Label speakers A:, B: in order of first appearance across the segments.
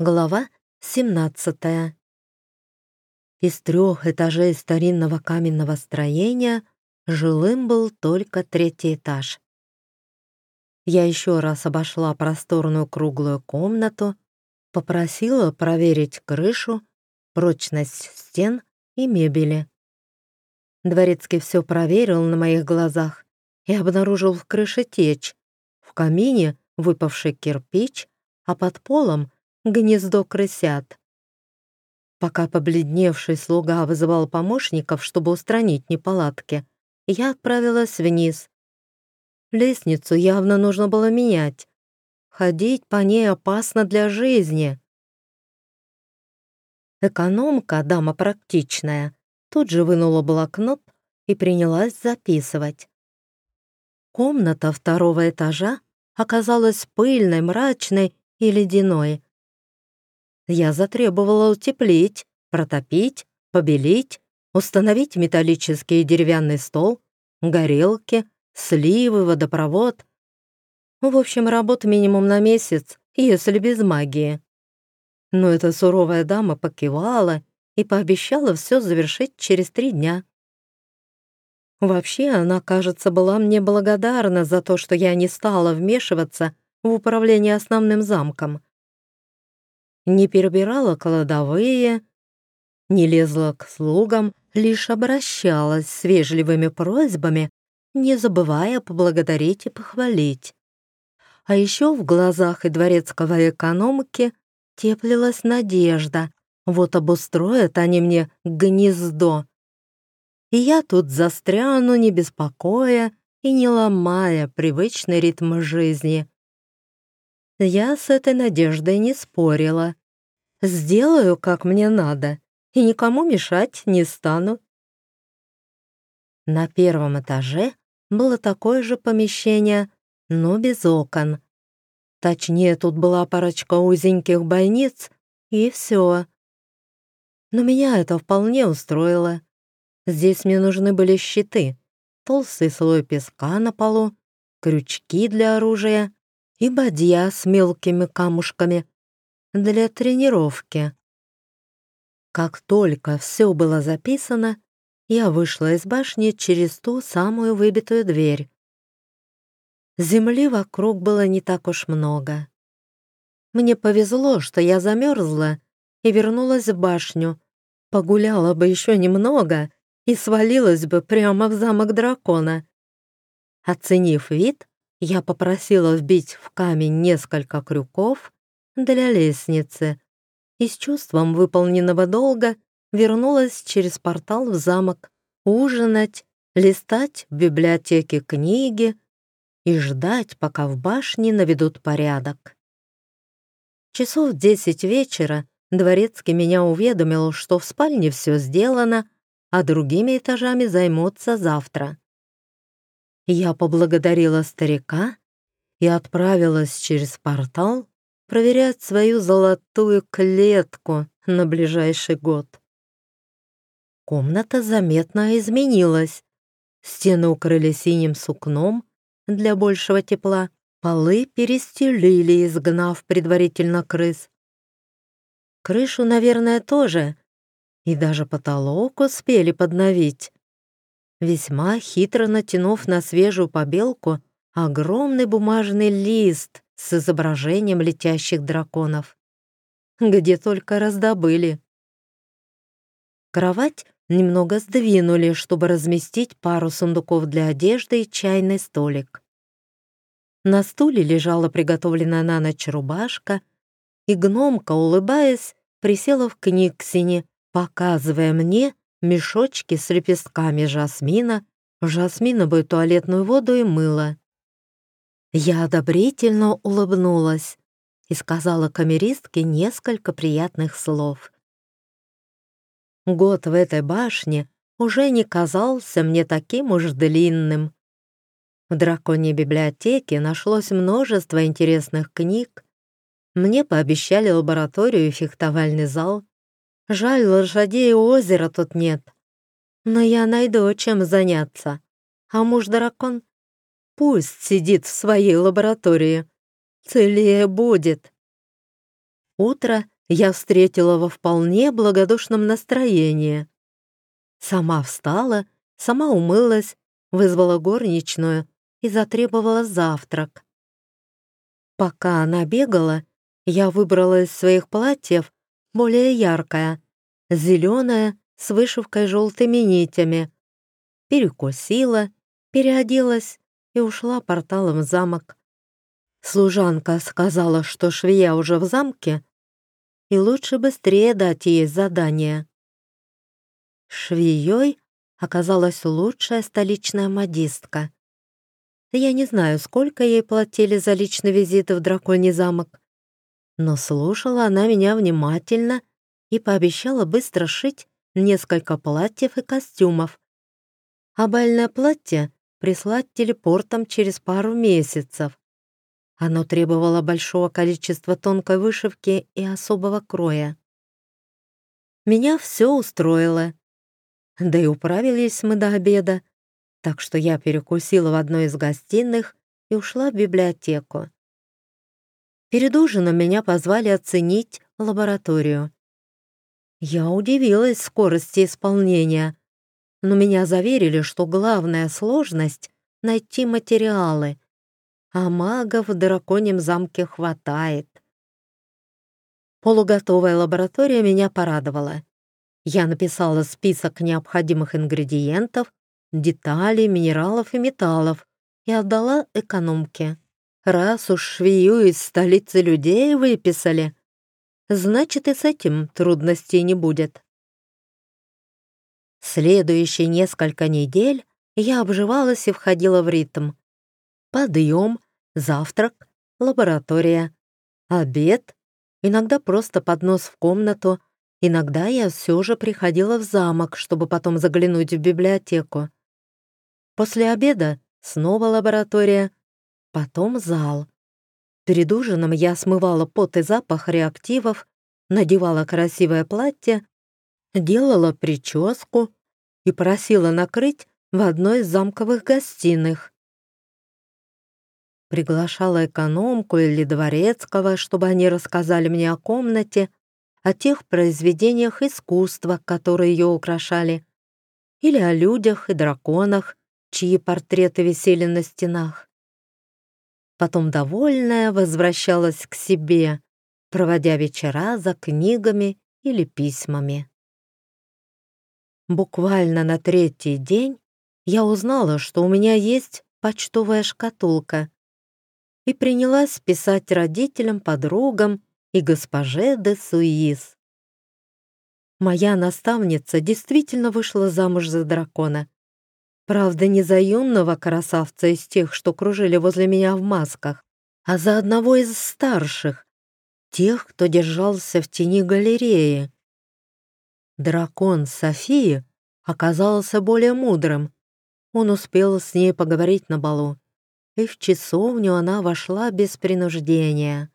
A: Глава 17. Из трех этажей старинного каменного строения жилым был только третий этаж. Я еще раз обошла просторную круглую комнату, попросила проверить крышу, прочность стен и мебели. Дворецкий все проверил на моих глазах и обнаружил в крыше течь, в камине выпавший кирпич, а под полом гнездо крысят. Пока побледневший слуга вызывал помощников, чтобы устранить неполадки, я отправилась вниз. Лестницу явно нужно было менять. Ходить по ней опасно для жизни. Экономка, дама практичная, тут же вынула блокнот и принялась записывать. Комната второго этажа оказалась пыльной, мрачной и ледяной. Я затребовала утеплить, протопить, побелить, установить металлический и деревянный стол, горелки, сливы, водопровод. В общем, работа минимум на месяц, если без магии. Но эта суровая дама покивала и пообещала все завершить через три дня. Вообще, она, кажется, была мне благодарна за то, что я не стала вмешиваться в управление основным замком не перебирала кладовые, не лезла к слугам, лишь обращалась с вежливыми просьбами, не забывая поблагодарить и похвалить. А еще в глазах и дворецкого экономки теплилась надежда. Вот обустроят они мне гнездо. И я тут застряну, не беспокоя и не ломая привычный ритм жизни. Я с этой надеждой не спорила. Сделаю, как мне надо, и никому мешать не стану. На первом этаже было такое же помещение, но без окон. Точнее, тут была парочка узеньких бойниц, и все. Но меня это вполне устроило. Здесь мне нужны были щиты, толстый слой песка на полу, крючки для оружия и бадья с мелкими камушками для тренировки. Как только все было записано, я вышла из башни через ту самую выбитую дверь. Земли вокруг было не так уж много. Мне повезло, что я замерзла и вернулась в башню. Погуляла бы еще немного и свалилась бы прямо в замок дракона. Оценив вид, я попросила вбить в камень несколько крюков для лестницы и с чувством выполненного долга вернулась через портал в замок ужинать, листать в библиотеке книги и ждать, пока в башне наведут порядок. Часов десять вечера дворецкий меня уведомил, что в спальне все сделано, а другими этажами займутся завтра. Я поблагодарила старика и отправилась через портал проверять свою золотую клетку на ближайший год. Комната заметно изменилась. Стены укрыли синим сукном для большего тепла, полы перестелили, изгнав предварительно крыс. Крышу, наверное, тоже, и даже потолок успели подновить весьма хитро натянув на свежую побелку огромный бумажный лист с изображением летящих драконов. Где только раздобыли. Кровать немного сдвинули, чтобы разместить пару сундуков для одежды и чайный столик. На стуле лежала приготовленная на ночь рубашка, и гномка, улыбаясь, присела в книгсине, показывая мне, мешочки с лепестками жасмина, жасминовую туалетную воду и мыло. Я одобрительно улыбнулась и сказала камеристке несколько приятных слов. Год в этой башне уже не казался мне таким уж длинным. В драконьей библиотеке нашлось множество интересных книг. Мне пообещали лабораторию и фехтовальный зал. Жаль, лошадей у озера тут нет. Но я найду, чем заняться. А муж-дракон пусть сидит в своей лаборатории. Целее будет. Утро я встретила во вполне благодушном настроении. Сама встала, сама умылась, вызвала горничную и затребовала завтрак. Пока она бегала, я выбрала из своих платьев более яркое, зеленое с вышивкой желтыми нитями, перекусила, переоделась и ушла порталом в замок. Служанка сказала, что швея уже в замке, и лучше быстрее дать ей задание. Швеей оказалась лучшая столичная модистка. Я не знаю, сколько ей платили за личный визит в драконий замок, но слушала она меня внимательно и пообещала быстро шить несколько платьев и костюмов. А бальное платье прислать телепортом через пару месяцев. Оно требовало большого количества тонкой вышивки и особого кроя. Меня все устроило. Да и управились мы до обеда, так что я перекусила в одной из гостиных и ушла в библиотеку. Перед ужином меня позвали оценить лабораторию. Я удивилась скорости исполнения, но меня заверили, что главная сложность — найти материалы, а магов в драконьем замке хватает. Полуготовая лаборатория меня порадовала. Я написала список необходимых ингредиентов, деталей, минералов и металлов и отдала экономке. Раз уж швею из столицы людей выписали, значит и с этим трудностей не будет. Следующие несколько недель я обживалась и входила в ритм. Подъем, завтрак, лаборатория, обед, иногда просто поднос в комнату, иногда я все же приходила в замок, чтобы потом заглянуть в библиотеку. После обеда снова лаборатория, потом зал. Перед ужином я смывала пот и запах реактивов, надевала красивое платье, делала прическу и просила накрыть в одной из замковых гостиных. Приглашала экономку или дворецкого, чтобы они рассказали мне о комнате, о тех произведениях искусства, которые ее украшали, или о людях и драконах, чьи портреты висели на стенах. Потом, довольная, возвращалась к себе, проводя вечера за книгами или письмами. Буквально на третий день я узнала, что у меня есть почтовая шкатулка и принялась писать родителям, подругам и госпоже де Суис. Моя наставница действительно вышла замуж за дракона. Правда, не за юного красавца из тех, что кружили возле меня в масках, а за одного из старших, тех, кто держался в тени галереи. Дракон Софии оказался более мудрым. Он успел с ней поговорить на балу, и в часовню она вошла без принуждения.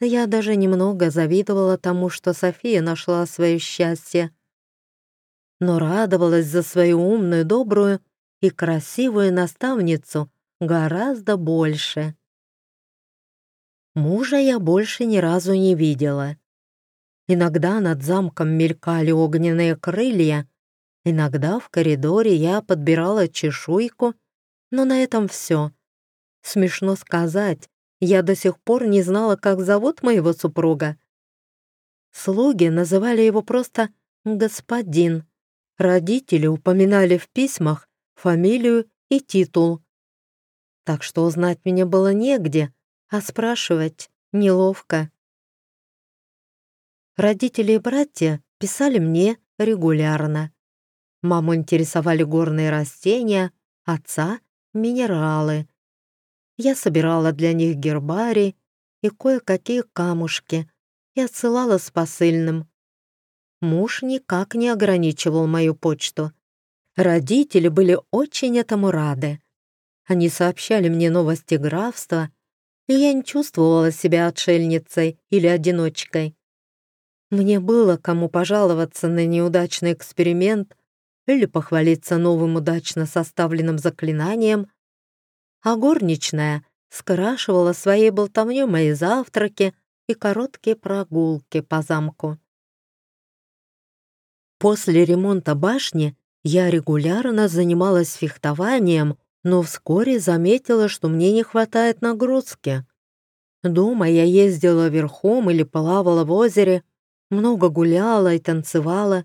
A: Я даже немного завидовала тому, что София нашла свое счастье но радовалась за свою умную, добрую и красивую наставницу гораздо больше. Мужа я больше ни разу не видела. Иногда над замком мелькали огненные крылья, иногда в коридоре я подбирала чешуйку, но на этом все. Смешно сказать, я до сих пор не знала, как зовут моего супруга. Слуги называли его просто «господин», Родители упоминали в письмах фамилию и титул. Так что узнать меня было негде, а спрашивать неловко. Родители и братья писали мне регулярно. Маму интересовали горные растения, отца — минералы. Я собирала для них гербарий и кое-какие камушки и отсылала с посыльным. Муж никак не ограничивал мою почту. Родители были очень этому рады. Они сообщали мне новости графства, и я не чувствовала себя отшельницей или одиночкой. Мне было кому пожаловаться на неудачный эксперимент или похвалиться новым удачно составленным заклинанием, а горничная скрашивала своей болтовней мои завтраки, и короткие прогулки по замку. После ремонта башни я регулярно занималась фехтованием, но вскоре заметила, что мне не хватает нагрузки. Дома я ездила верхом или плавала в озере, много гуляла и танцевала.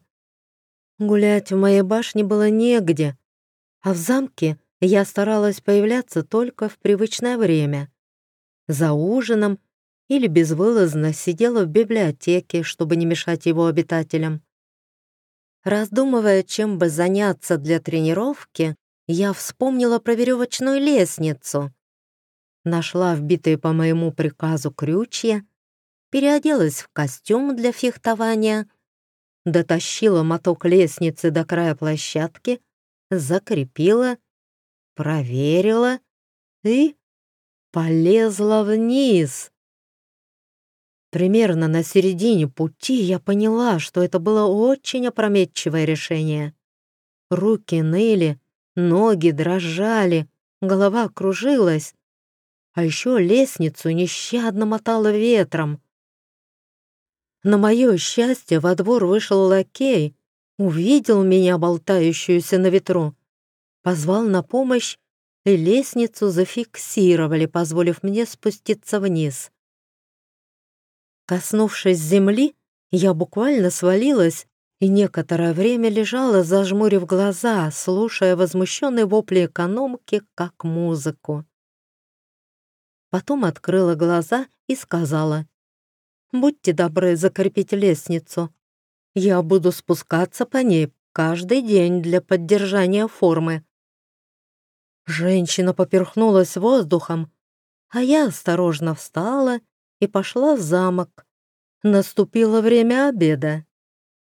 A: Гулять в моей башне было негде, а в замке я старалась появляться только в привычное время. За ужином или безвылазно сидела в библиотеке, чтобы не мешать его обитателям. Раздумывая, чем бы заняться для тренировки, я вспомнила про веревочную лестницу. Нашла вбитые по моему приказу крючья, переоделась в костюм для фехтования, дотащила моток лестницы до края площадки, закрепила, проверила и полезла вниз. Примерно на середине пути я поняла, что это было очень опрометчивое решение. Руки ныли, ноги дрожали, голова кружилась, а еще лестницу нещадно мотало ветром. На мое счастье во двор вышел лакей, увидел меня, болтающуюся на ветру, позвал на помощь, и лестницу зафиксировали, позволив мне спуститься вниз. Коснувшись земли, я буквально свалилась и некоторое время лежала, зажмурив глаза, слушая возмущенные вопли экономки как музыку. Потом открыла глаза и сказала, «Будьте добры закрепить лестницу. Я буду спускаться по ней каждый день для поддержания формы». Женщина поперхнулась воздухом, а я осторожно встала и пошла в замок. Наступило время обеда.